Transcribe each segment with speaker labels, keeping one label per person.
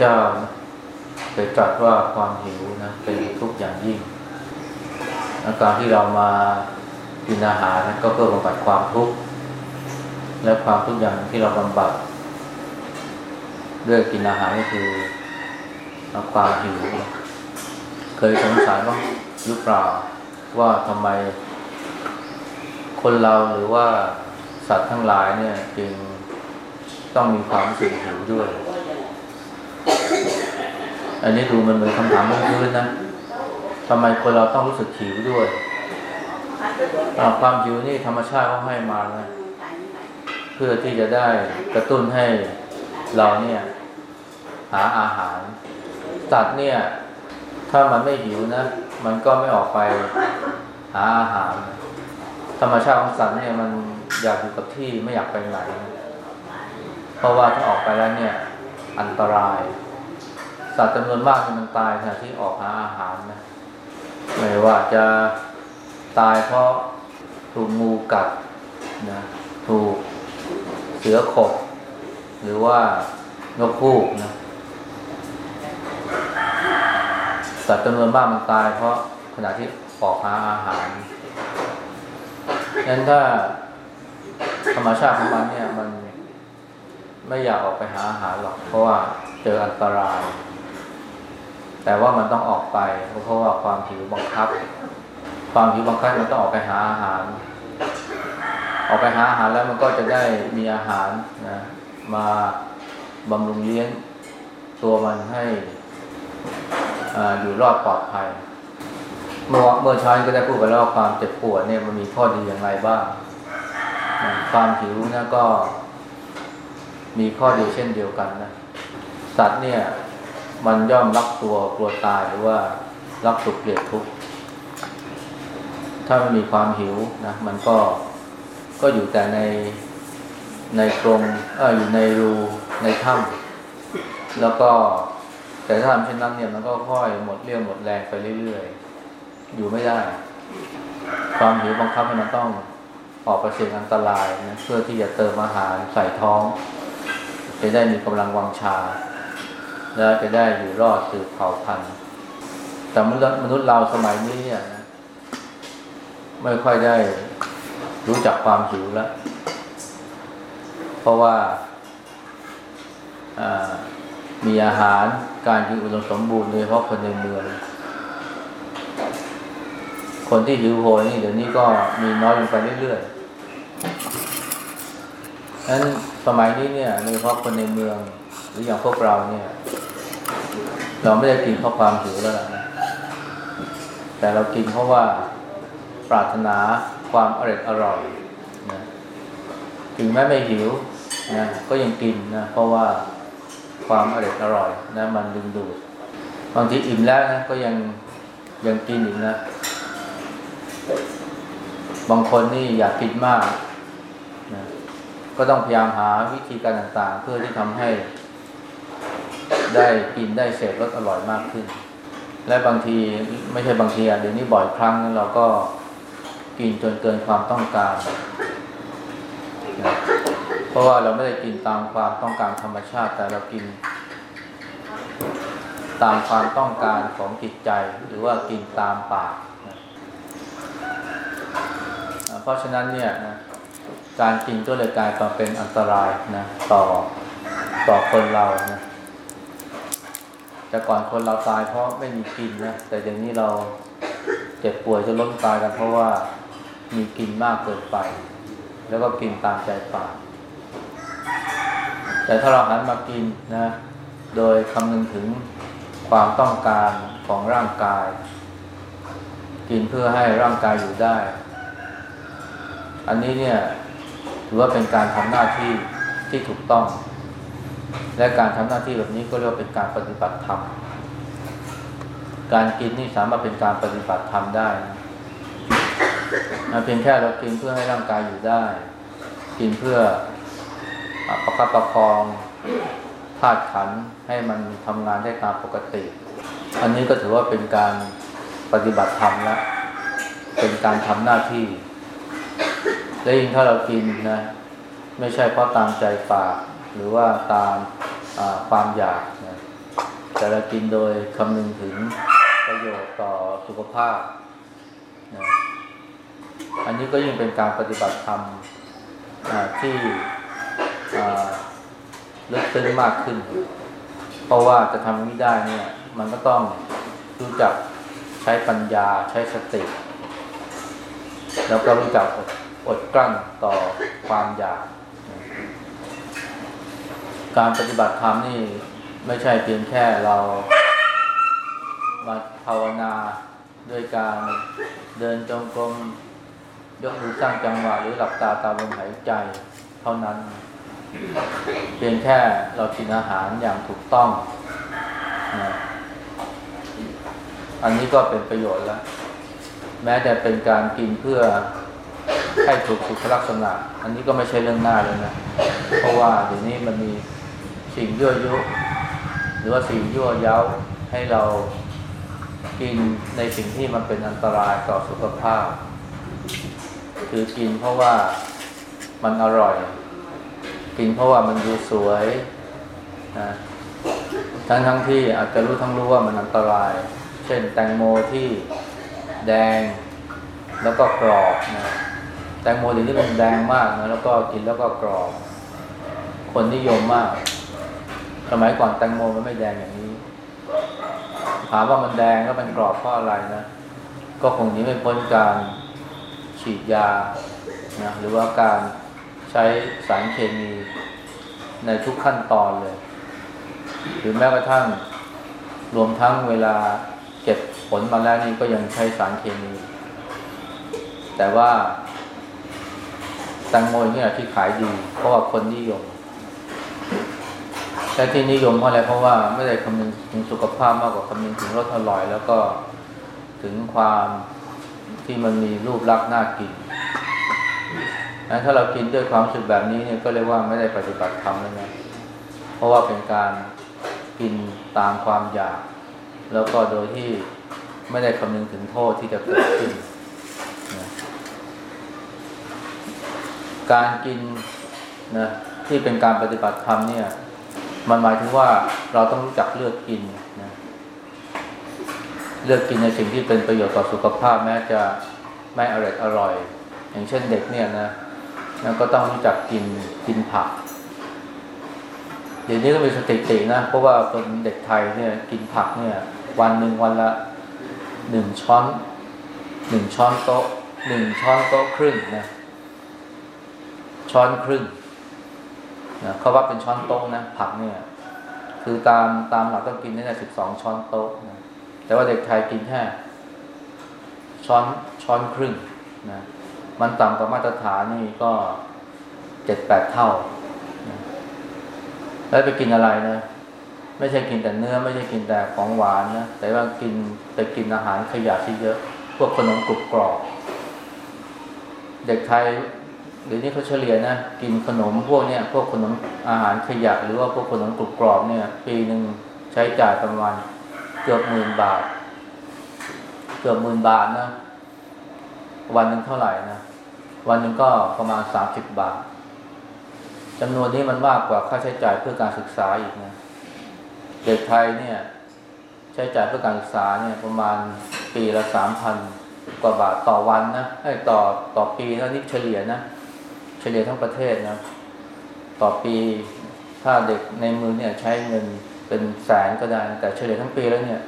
Speaker 1: เจ้าเคยตรัสว่าความหิวนะเป็นทุกข์อย่างยิ่งอาการที่เรามากินอาหารนะก็เพื่อบำบัดความทุกข์และความทุกข์อย่างที่เราบำบัดด้วยกินอาหารก็คือความหิว เคยสงสัยบ้างหรือเปล่าว่าทำไม คนเราหรือว่าสัตว์ทั้งหลายเนี่ยจึงต้องมีความรู้สึกหิวด้วย อันนี้ดูมันเหมือนคำถามพื้นๆนะทำไมคนเราต้องรู้สึกหิวด้วยความหิวนี่ธรรมชาติเขาให้มานะเพื่อที่จะได้กระตุ้นให้เราเนี่ย หาอาหารสัตว์เนี่ย ถ้ามันไม่หิวนะ มันก็ไม่ออกไปหาอาหาร ธรรมชาติของสัตว์เนี่ยมันอยากอยู่กับที่ไม่อยากไปไหน เพราะว่าถ้าออกไปแล้วเนี่ย อันตราย สัตว์จำนวนมากมันตายขณะที่ออกหาอาหารนะไม่ว่าจะตายเพราะถูกงูกัดนะถูกเสือขบ หรือว่านกฮูกนะสัตว์จำนวนมากมันตาย เพราะขณะที่ออกหาอาหารนั้นถ้าธรรมชาติของมันเนี่ยมันไม่อยากออกไปหาอาหารหรอก เพราะว่าเจออันตราย แต่ว่ามันต้องออกไป เพราะว่าความหิวบังคับ ความหิวบังคับมันต้องออกไปหาอาหาร ออกไปหาอาหารแล้วมันก็จะได้มีอาหารนะมาบำรุงเลี้ยงตัวมันให้อยู่รอดปลอดภัย เมื่อเมื่อช้าก็ได้พูดไปแล้วความเจ็บปวดเนี่ยมันมีข้อดีอย่างไรบ้างความหิวนะก็มีข้อดีเช่นเดียวกันนะสัตว์เนี่ย มันย่อมรักตัวกลัวตายหรือว่ารักสุขเกลียดทุกข์ถ้าไม่มีความหิวนะมันก็ก็อยู่แต่ในในกรงเอออยู่ในรูในถ้ำแล้วก็แต่ถ้าทำเช่นนั้นเนี่ยมันก็ค่อยหมดเรี่ยวหมดแรงไปเรื่อยๆ อยู่ไม่ได้ ความหิวบังคับให้มันต้องออกไปเสี่ยงอันตรายนะเพื่อที่จะเติมอาหารใส่ท้อง จะได้มีกำลังวังชา แล้วจะได้อยู่รอดสืบเผ่าพันธุ์แต่มนุษย์มนุษย์เราสมัยนี้เนี่ยนะไม่ค่อยได้รู้จักความหิวแล้ว เพราะว่ามีอาหารการกินอุดมสมบูรณ์โดยเฉพาะคนในเมือง คนที่หิวโหยนี่เดี๋ยวนี้ก็มีน้อยลงไปเรื่อยๆนั้นสมัยนี้เนี่ยโดยเฉพาะคนในเมือง หรืออย่างพวกเราเนี่ย เราไม่ได้กินเพราะความหิวแล้วนะแต่เรากินเพราะว่าปรารถนาความอร่อยอร่อยนะถึงแม้ไม่หิวนะก็ยังกินนะเพราะว่าความอร่อยอร่อยนะมันดึงดูดบางทีอิ่มแล้วนะก็ยังยังกินอีกนะ บางคนนี่อยากกินมากนะก็ต้องพยายามหาวิธีการต่างๆ เพื่อที่ทำให้ ได้กินได้เสพรสอร่อยมากขึ้น และบางทีไม่ใช่บางทีอะเดี๋ยวนี้บ่อยครั้งเราก็กินจนเกินความต้องการนะเพราะว่าเราไม่ได้กินตามความต้องการธรรมชาติ แต่เรากิน ตามความต้องการของจิตใจ หรือว่ากินตามปากนะเพราะฉะนั้นเนี่ยนะการกินก็เลยกลายมาเป็นอันตรายนะต่อต่อคนเรานะ แต่ก่อนคนเราตายเพราะไม่มีกินนะ แต่เดี๋ยวนี้เราเจ็บป่วยจะล้มตายกันเพราะว่ามีกินมากเกินไป แล้วก็กินตามใจปาก แต่ถ้าเราหันมากินนะ โดยคำนึงถึงความต้องการของร่างกาย กินเพื่อให้ร่างกายอยู่ได้ อันนี้เนี่ยถือว่าเป็นการทำหน้าที่ที่ถูกต้อง และการทำหน้าที่แบบนี้ก็เรียกว่าเป็นการปฏิบัติธรรม การกินนี่สามารถเป็นการปฏิบัติธรรมได้นะเพียงแค่เรากินเพื่อให้ร่างกายอยู่ได้ กินเพื่อประคับประคองธาตุขันให้มันทำงานได้ตามปกติ อันนี้ก็ถือว่าเป็นการปฏิบัติธรรมแล้วเป็นการทำหน้าที่ และยิ่งถ้าเรากินนะ ไม่ใช่เพราะตามใจปาก หรือว่าตามความอยากนะแต่เรากินโดยคำนึงถึงประโยชน์ต่อสุขภาพนะอันนี้ก็ยิ่งเป็นการปฏิบัติธรรมที่ลึกซึ้งมากขึ้น เพราะว่าจะทำนี้ได้เนี่ย มันก็ต้องรู้จักใช้ปัญญาใช้สติ แล้วก็รู้จักอดอดกลั้นต่อความอยาก การปฏิบัติธรรมนี่ไม่ใช่เพียงแค่เรามาภาวนาด้วยการเดินจงกรมยกมือสร้างจังหวะหรือหลับตาตามลมหายใจเท่านั้น เพียงแค่เรากินอาหารอย่างถูกต้องนะอันนี้ก็เป็นประโยชน์แล้ว แม้แต่เป็นการกินเพื่อให้ถูกสุขลักษณะ อันนี้ก็ไม่ใช่เรื่องน่าเลยนะ เพราะว่าเดี๋ยวนี้มันมี สิ่งยั่วยุหรือว่าสิ่งยั่วเย้าให้เรากินในสิ่งที่มันเป็นอันตรายต่อสุขภาพ คือกินเพราะว่ามันอร่อย กินเพราะว่ามันดูสวยนะทั้งทั้งที่อาจจะรู้ทั้งรู้ว่ามันอันตราย เช่นแตงโมที่แดงแล้วก็กรอบนะแตงโมเดี๋ยวนี้มันแดงมากนะแล้วก็กินแล้วก็กรอบ คนนิยมมาก สมัยก่อนแตงโมมันไม่แดงอย่างนี้ ถามว่ามันแดงแล้วมันกรอบเพราะอะไรนะ ก็คงนี้ไม่พ้นการฉีดยานะหรือว่าการใช้สารเคมีในทุกขั้นตอนเลย หรือแม้กระทั่งรวมทั้งเวลาเก็บผลมาแล้วนี่ก็ยังใช้สารเคมี แต่ว่าแตงโมนี่แหละที่ขายดี เพราะว่าคนนิยม แต่ที่นิยมเพราะอะไรเพราะว่าไม่ได้คำนึงถึงสุขภาพมากกว่าคำนึงถึงรสอร่อย แล้วก็ถึงความที่มันมีรูปลักษณ์น่ากินนะถ้าเรากินด้วยความสึกแบบนี้เนี่ยก็เรียกว่าไม่ได้ปฏิบัติธรรมแล้วนะเพราะว่าเป็นการกินตามความอยาก แล้วก็โดยที่ไม่ได้คำนึงถึงโทษที่จะเกิดขึ้นนะการกินนะที่เป็นการปฏิบัติธรรมเนี่ย มันหมายถึงว่าเราต้องรู้จักเลือกกินนะเลือกกินในสิ่งที่เป็นประโยชน์ต่อสุขภาพแม้จะไม่อร่อยอร่อย อย่างเช่นเด็กเนี่ยนะนะก็ต้องรู้จักกินกินผัก เดี๋ยวนี้ก็มีสถิตินะ เพราะว่าคนเด็กไทยเนี่ยกินผักเนี่ย วันหนึ่งวันละหนึ่งช้อนหนึ่งช้อนโต๊ะหนึ่งช้อนโต๊ะครึ่งนะช้อนครึ่ง นะเขาว่าเป็นช้อนโต๊ะนะผักเนี่ย คือตามตามหลักต้องกินได้สิบสองช้อนโต๊ะนะแต่ว่าเด็กไทยกินแค่ช้อนช้อนครึ่งนะมันต่ำกว่ามาตรฐานนี่ก็เจ็ดแปดเท่านะแล้วไปกินอะไรนะไม่ใช่กินแต่เนื้อ ไม่ใช่กินแต่ของหวานนะแต่ว่ากินไปกินอาหารขยะที่เยอะ พวกขนมกรุบกรอบ เด็กไทย ดี๋ยวนี้เขาเฉลี่ยนะกินขนมพวกเนี้ยพวกขนมอาหารขยะหรือว่าพวกขนมกรุบกรอบเนี่ย ปีหนึ่งใช้จ่ายประมาณเกือบหมื่นบาท เกือบหมื่นบาทนะ วันหนึ่งเท่าไหร่นะ วันหนึ่งก็ประมาณสามสิบบาทจำนวนนี้มันมากกว่าค่าใช้จ่ายเพื่อการศึกษาอีกนะเด็กไทยเนี่ย ใช้จ่ายเพื่อการศึกษาเนี่ยประมาณปีละสามพันกว่าบาทต่อวันนะไอ้ต่อต่อปีนะนี่เฉลี่ยนะ เฉลี่ยทั้งประเทศนะ ต่อปีถ้าเด็กในมือเนี่ยใช้เงินเป็นแสนก็ได้ แต่เฉลี่ยทั้งปีแล้วเนี่ย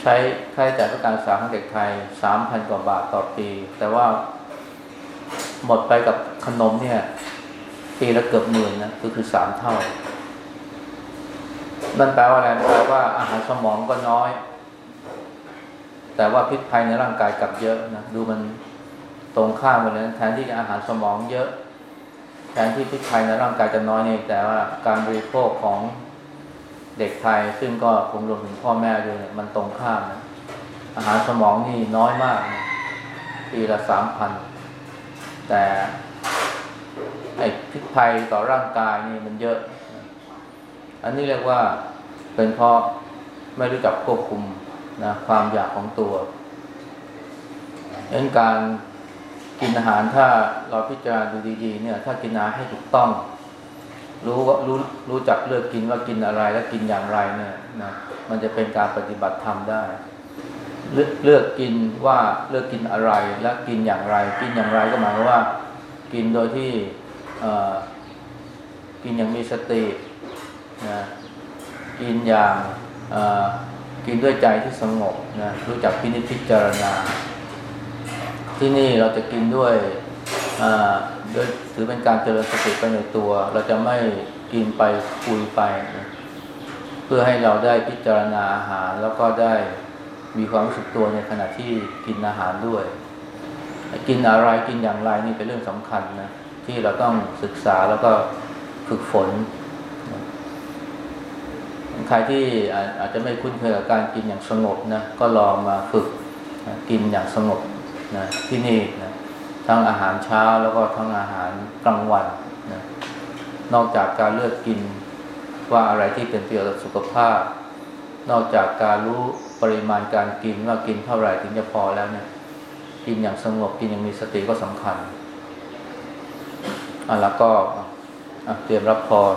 Speaker 1: ใช้ค่าใช้จ่ายเพื่อการศึกษาของเด็กไทยสามพันกว่าบาทต่อปี แต่ว่าหมดไปกับขนมเนี่ย ปีละเกือบหมื่นนะคือคือสามเท่านั่นแปลว่าอะไรแปลว่าอาหารสมองก็น้อย แต่ว่าพิษภัยในร่างกายกลับเยอะนะดูมัน ตรงข้ามกันเลยแทนที่จะอาหารสมองเยอะ แทนที่พิษภัยในร่างกายจะน้อยเนี่ยแต่ว่าการบริโภคของเด็กไทย ซึ่งก็คงรวมถึงพ่อแม่ด้วยเนี่ยมันตรงข้ามนะอาหารสมองนี่น้อยมากนะปีละสามพันแต่ไอ้พิษภัยต่อร่างกายนี่มันเยอะ อันนี้เรียกว่าเป็นเพราะไม่รู้จักควบคุมนะความอยากของตัวดังนั้นการ กินอาหารถ้าเราพิจารณาดูดีๆเนี่ย ถ้ากินอาหารให้ถูกต้อง รู้ว่ารู้รู้จักเลือกกินว่ากินอะไรและกินอย่างไรเนี่ยนะมันจะเป็นการปฏิบัติธรรมได้ เลือกเลือกกินว่าเลือกกินอะไรและกินอย่างไร กินอย่างไรก็หมายว่า กินโดยที่กินอย่างมีสตินะกินอย่างกินด้วยใจที่สงบนะรู้จักพินิจพิจารณา ที่นี่เราจะกินด้วยอ่าโดยถือเป็นการเจริญสติไปในตัว เราจะไม่กินไปคุยไปนะเพื่อให้เราได้พิจารณาอาหาร แล้วก็ได้มีความรู้สึกตัวในขณะที่กินอาหารด้วย กินอะไรกินอย่างไรนี่เป็นเรื่องสำคัญนะที่เราต้องศึกษาแล้วก็ฝึกฝนใครที่อาจจะไม่คุ้นเคยกับการกินอย่างสงบนะก็ลองมาฝึกกินอย่างสงบ นะที่นี่นะทั้งอาหารเช้าแล้วก็ทั้งอาหารกลางวันนะนอกจากการเลือกกินว่าอะไรที่เป็นประโยชน์ต่อสุขภาพ นอกจากการรู้ปริมาณการกินว่ากินเท่าไหร่ถึงจะพอแล้วเนี่ยกินอย่างสงบกินอย่างมีสติก็สำคัญอะแล้วก็เตรียมรับพร